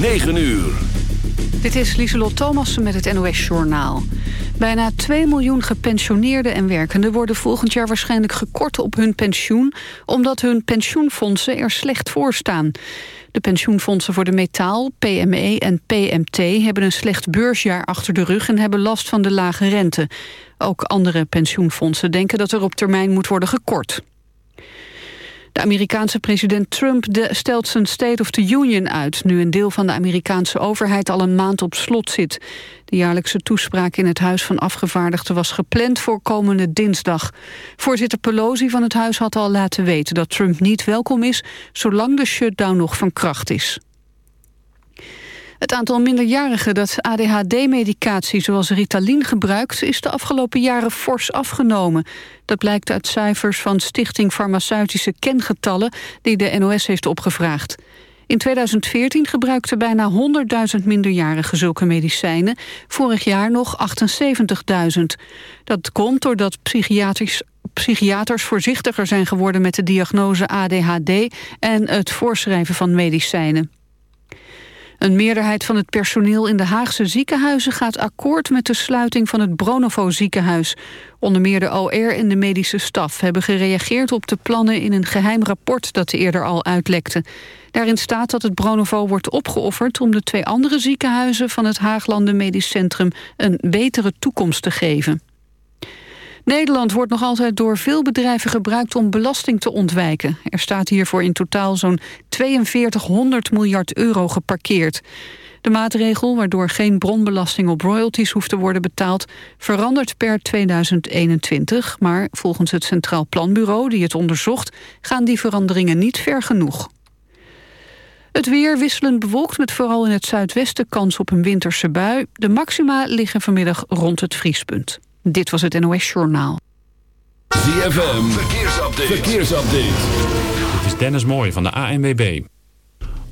9 uur. Dit is Lieselot Thomassen met het NOS-journaal. Bijna 2 miljoen gepensioneerden en werkenden worden volgend jaar waarschijnlijk gekort op hun pensioen... omdat hun pensioenfondsen er slecht voor staan. De pensioenfondsen voor de metaal, PME en PMT hebben een slecht beursjaar achter de rug... en hebben last van de lage rente. Ook andere pensioenfondsen denken dat er op termijn moet worden gekort. De Amerikaanse president Trump stelt zijn State of the Union uit... nu een deel van de Amerikaanse overheid al een maand op slot zit. De jaarlijkse toespraak in het Huis van Afgevaardigden... was gepland voor komende dinsdag. Voorzitter Pelosi van het Huis had al laten weten... dat Trump niet welkom is, zolang de shutdown nog van kracht is. Het aantal minderjarigen dat ADHD-medicatie zoals Ritalin gebruikt... is de afgelopen jaren fors afgenomen. Dat blijkt uit cijfers van Stichting Farmaceutische Kengetallen... die de NOS heeft opgevraagd. In 2014 gebruikten bijna 100.000 minderjarigen zulke medicijnen. Vorig jaar nog 78.000. Dat komt doordat psychiaters, psychiaters voorzichtiger zijn geworden... met de diagnose ADHD en het voorschrijven van medicijnen. Een meerderheid van het personeel in de Haagse ziekenhuizen gaat akkoord met de sluiting van het Bronovo ziekenhuis. Onder meer de OR en de medische staf hebben gereageerd op de plannen in een geheim rapport dat eerder al uitlekte. Daarin staat dat het Bronovo wordt opgeofferd om de twee andere ziekenhuizen van het Haaglanden Medisch Centrum een betere toekomst te geven. Nederland wordt nog altijd door veel bedrijven gebruikt om belasting te ontwijken. Er staat hiervoor in totaal zo'n 4200 miljard euro geparkeerd. De maatregel, waardoor geen bronbelasting op royalties hoeft te worden betaald, verandert per 2021. Maar volgens het Centraal Planbureau, die het onderzocht, gaan die veranderingen niet ver genoeg. Het weer wisselend bewolkt met vooral in het zuidwesten kans op een winterse bui. De maxima liggen vanmiddag rond het vriespunt. Dit was het NOS Journaal. ZFM, verkeersupdate. verkeersupdate. Dit is Dennis Mooij van de ANWB.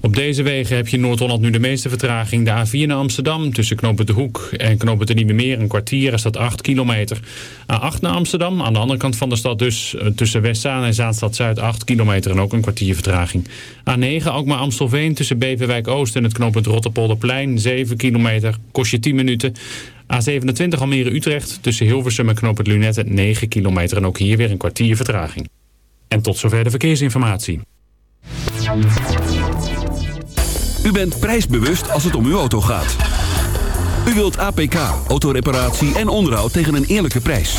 Op deze wegen heb je in Noord-Holland nu de meeste vertraging. De A4 naar Amsterdam tussen Knopen de Hoek en Knopen de Nieuwe Meer. Een kwartier is dat 8 kilometer. A8 naar Amsterdam, aan de andere kant van de stad dus. Eh, tussen Westzaan en Zaanstad-Zuid 8 kilometer en ook een kwartier vertraging. A9 ook maar Amstelveen tussen Beverwijk Oost en het knooppunt Rotterpolderplein. 7 kilometer, kost je 10 minuten. A27 Almere-Utrecht tussen Hilversum en knooppunt Lunette 9 kilometer. En ook hier weer een kwartier vertraging. En tot zover de verkeersinformatie. U bent prijsbewust als het om uw auto gaat. U wilt APK, autoreparatie en onderhoud tegen een eerlijke prijs.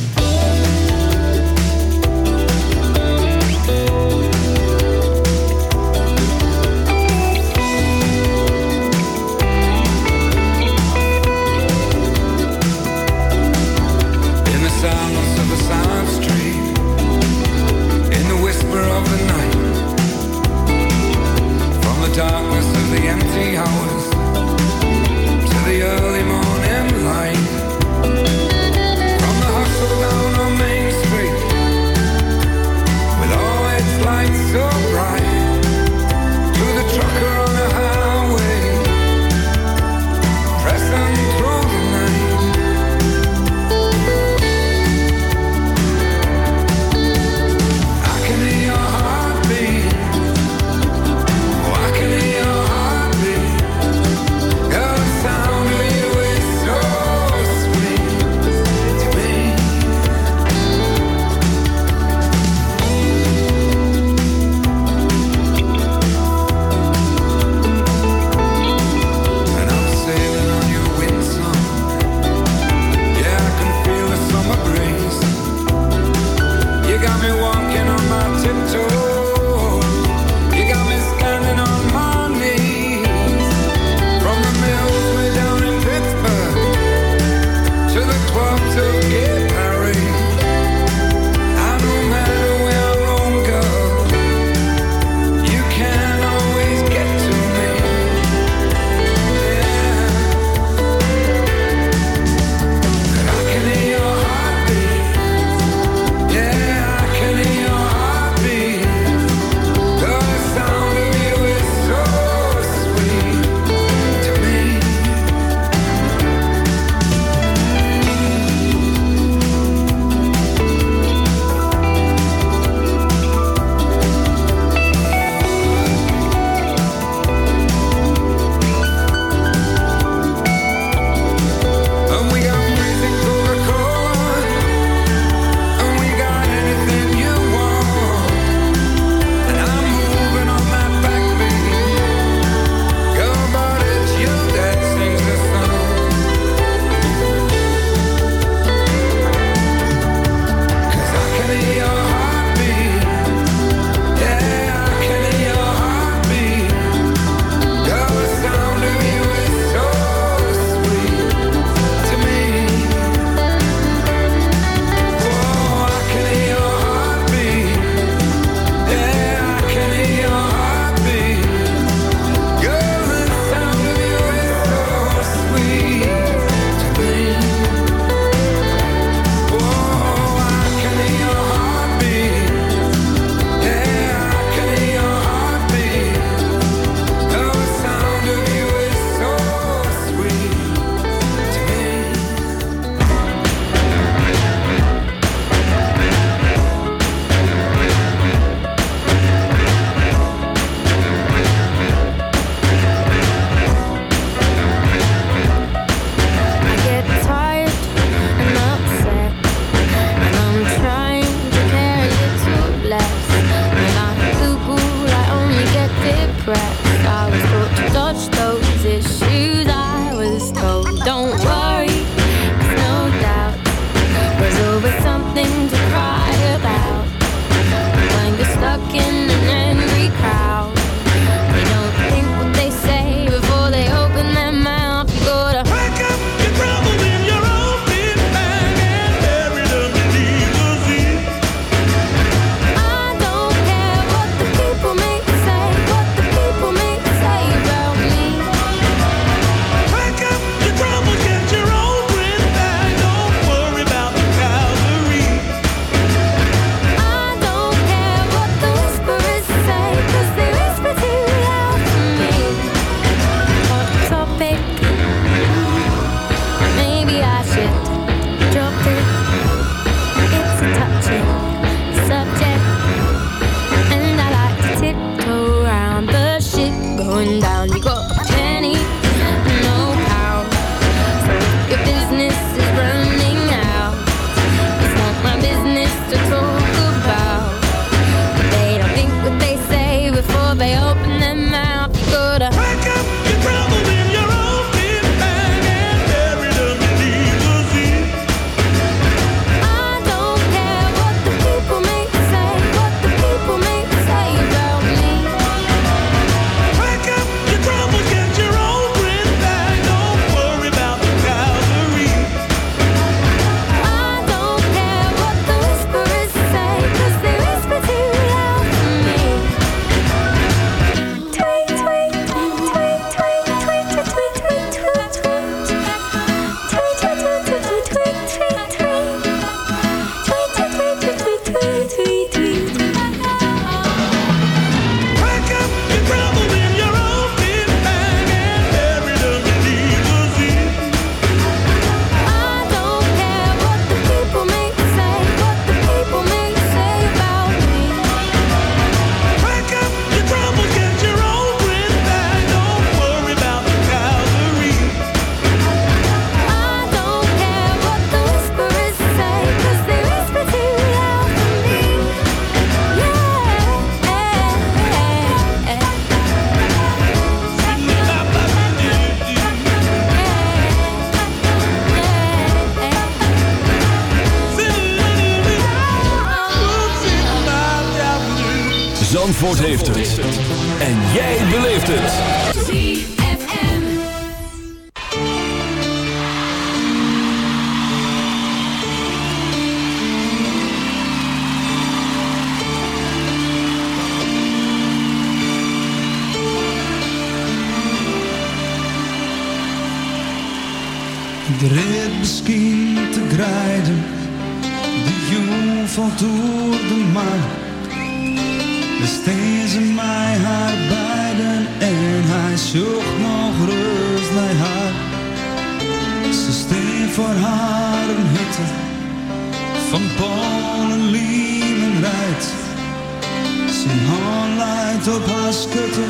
Zijn hand leidt op haar schutte.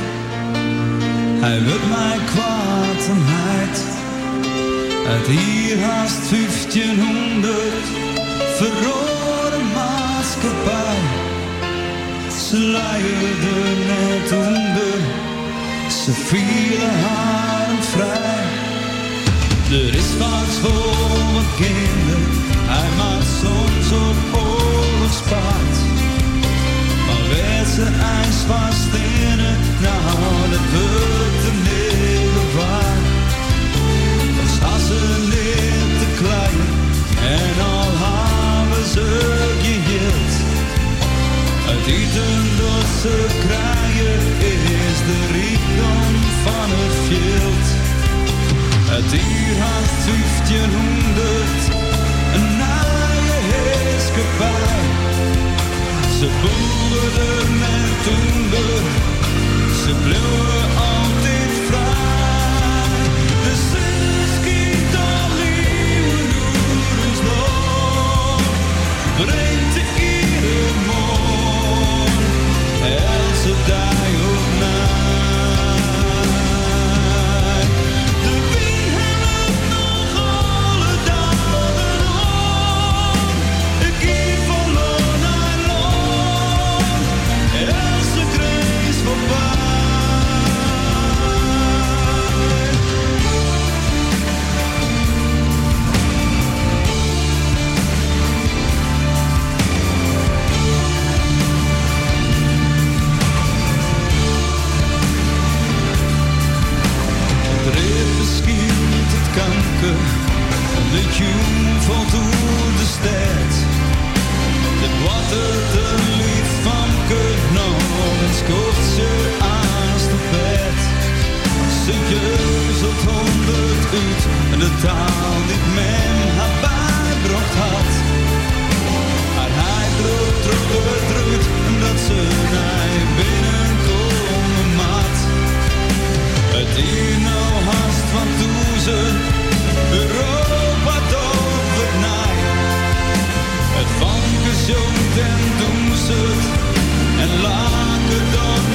Hij wil mij kwaad en heid. Uit hier haast 1500 verrode maatschappij. Ze leiden net onder, ze vielen haar vrij. Er is wat voor mijn kinderen, hij maakt soms op oorlogspaard werd ze ijs van nou, in het alle Dat de een hele waar. Dan staan ze neer te klein en al hebben ze geheeld. Uit eten dat ze kraaien is de rijkdom van het veld. Het dier had 1500, een naaie heerskepaar. Ze boerden met toen ze bleven De tune van toen de stad. de wat het een lied van kunt nog het kort ze aan de bed. Ze jeuzelt honderd uit en de taal die men haar bijbracht had. Maar hij droog terug en dat ze naar binnenkomen mat. Het hier nou haast van toezen Laat het zo.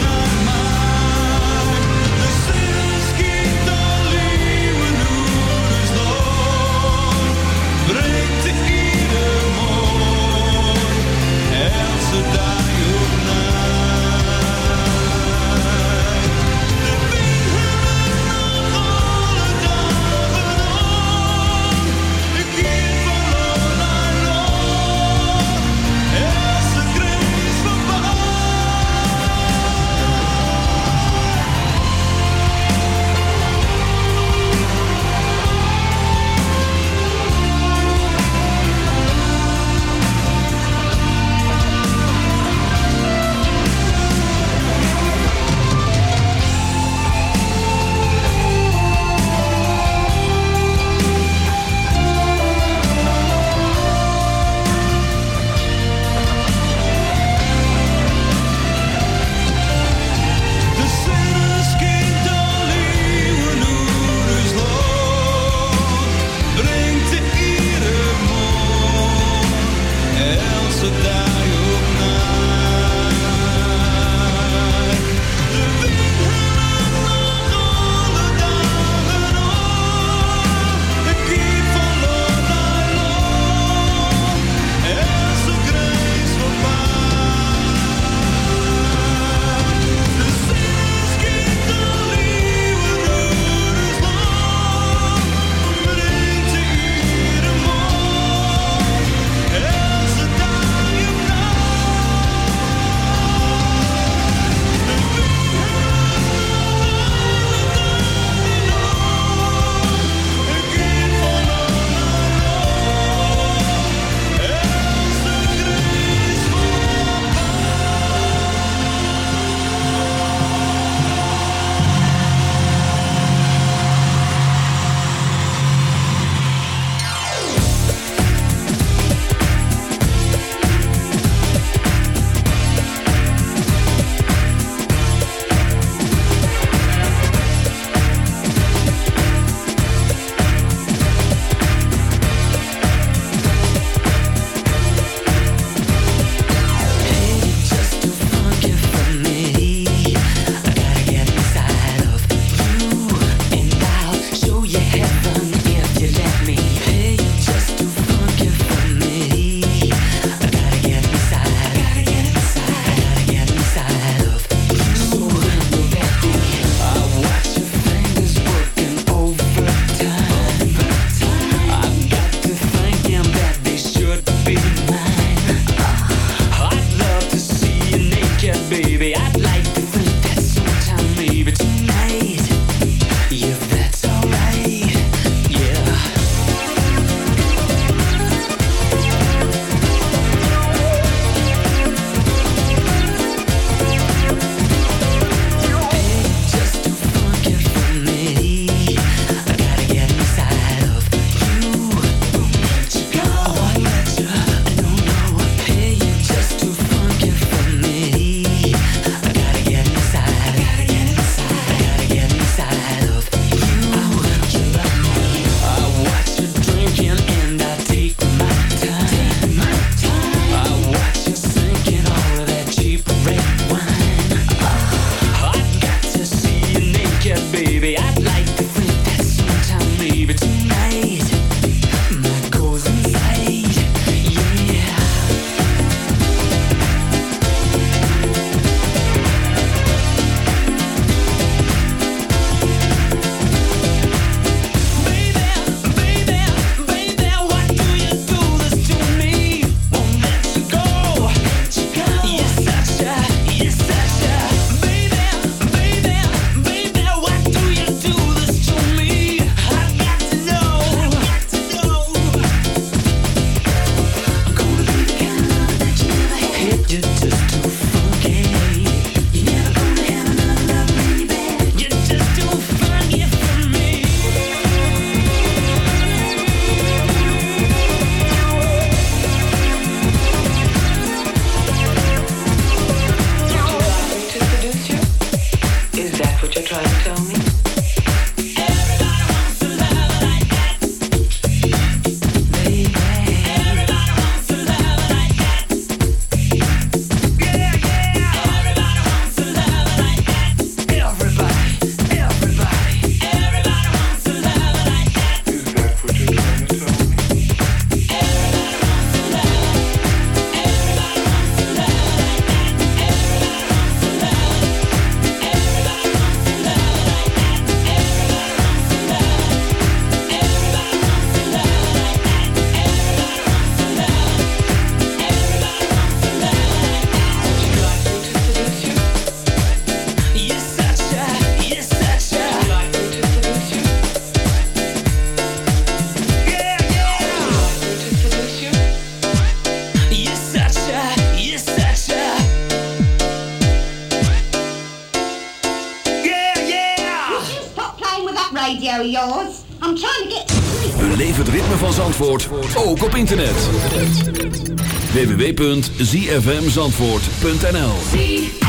www.zfmzandvoort.nl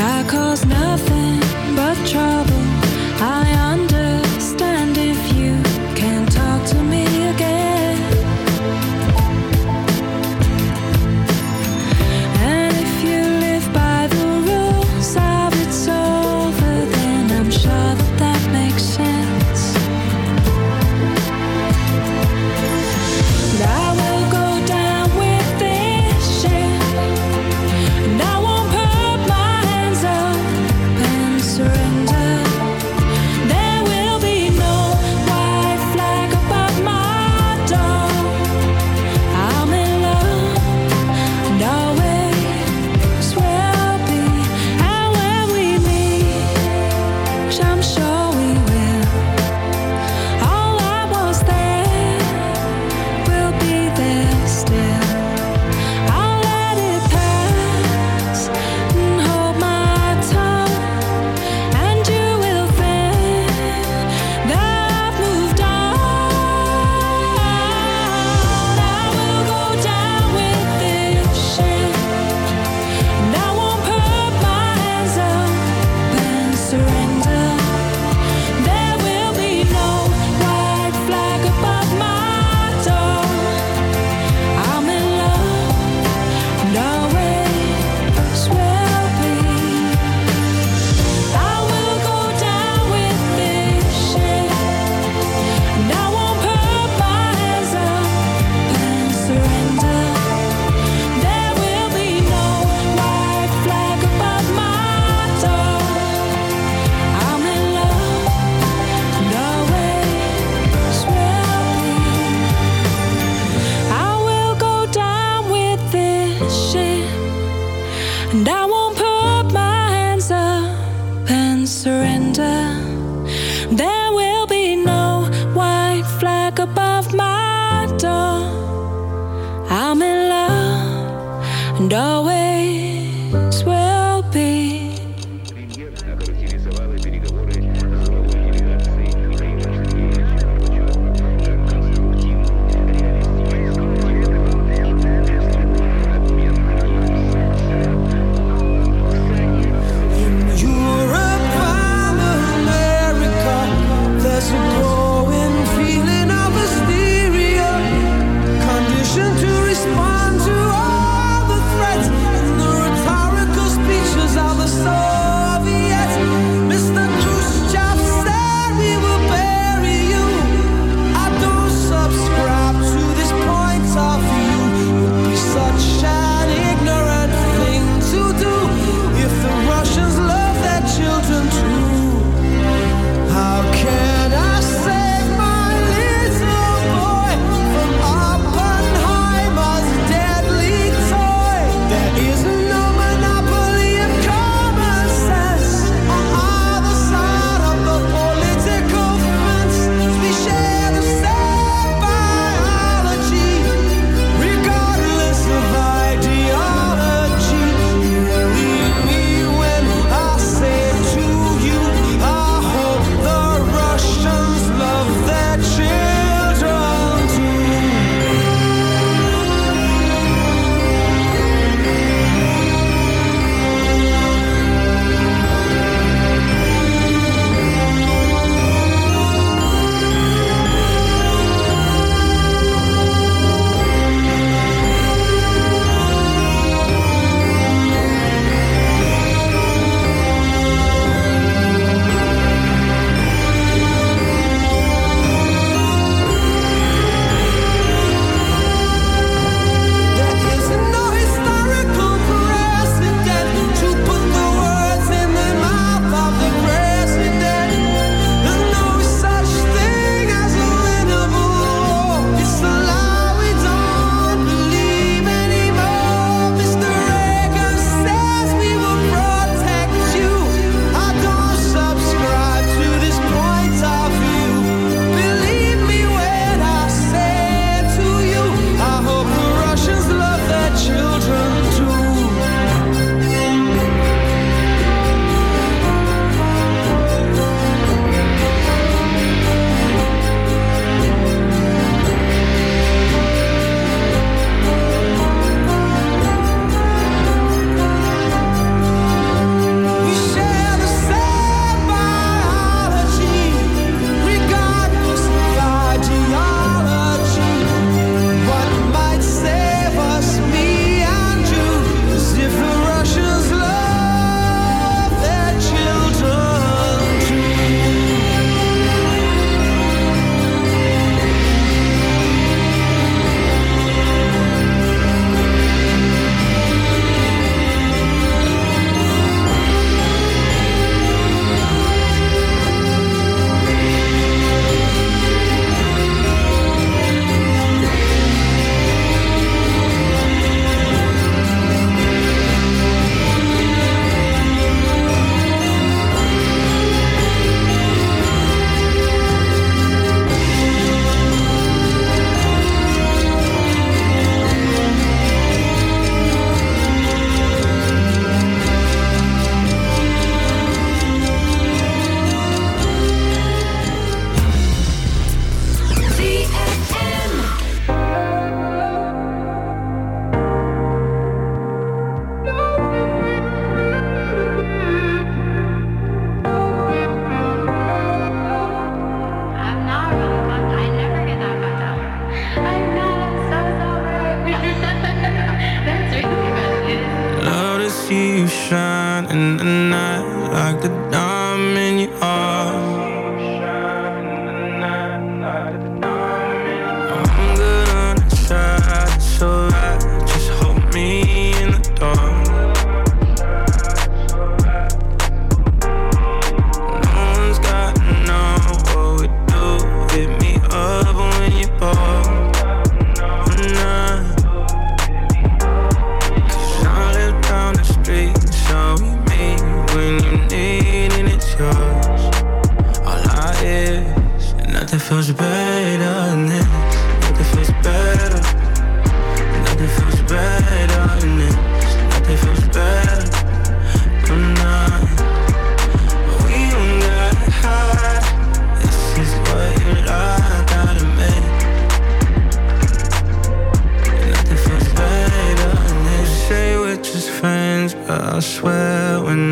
I caused nothing.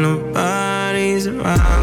Nobody's around.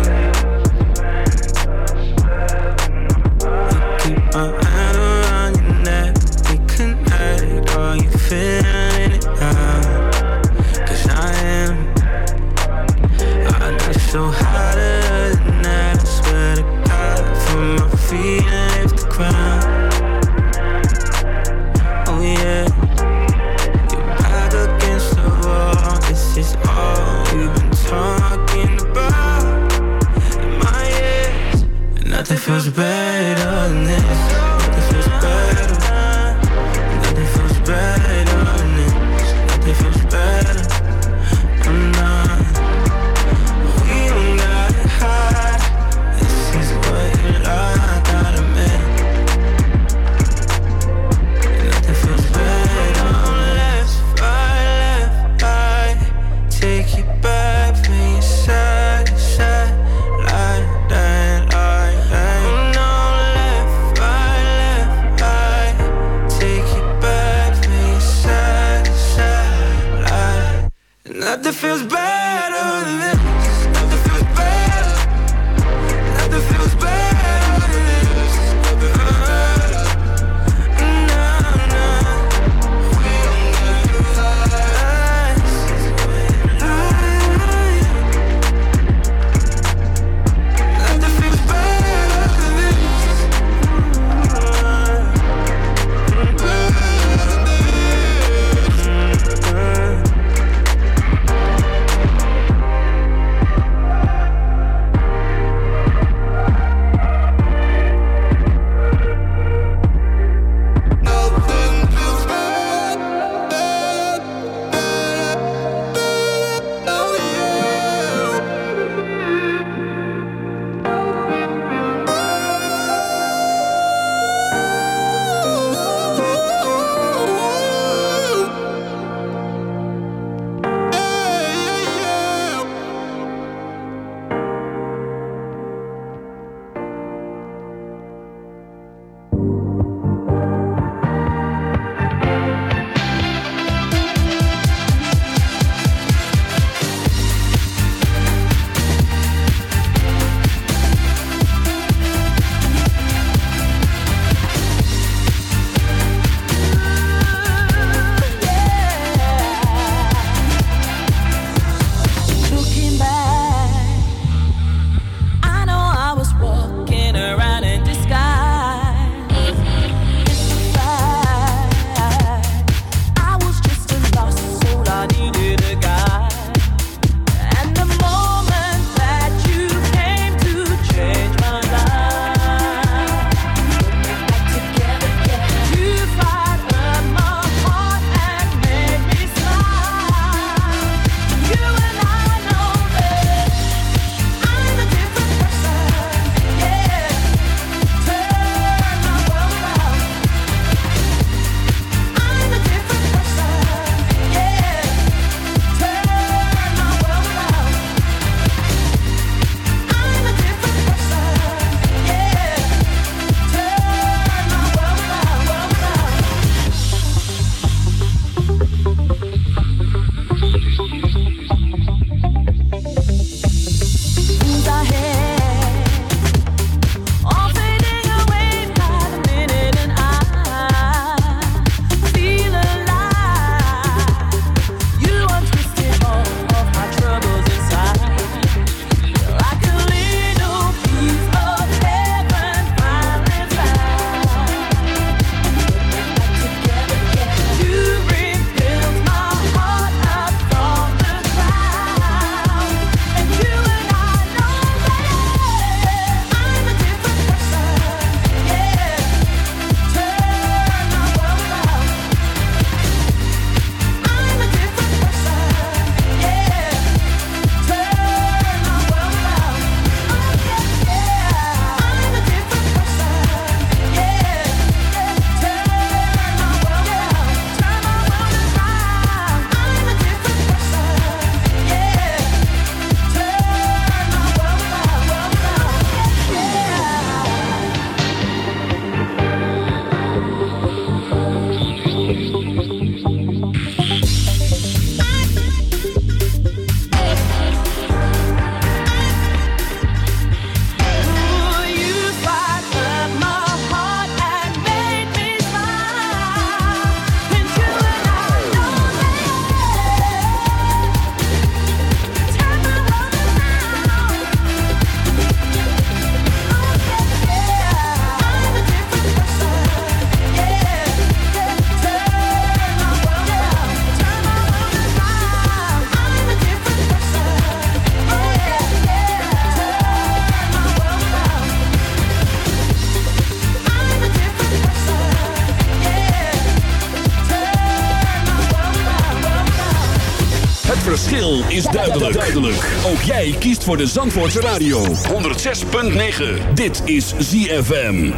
Stijl is duidelijk. duidelijk. Ook jij kiest voor de Zandvoortse Radio. 106.9. Dit is ZFM.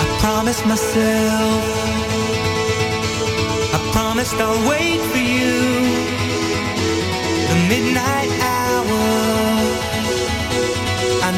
I promised myself I promised I'll wait for you The midnight hour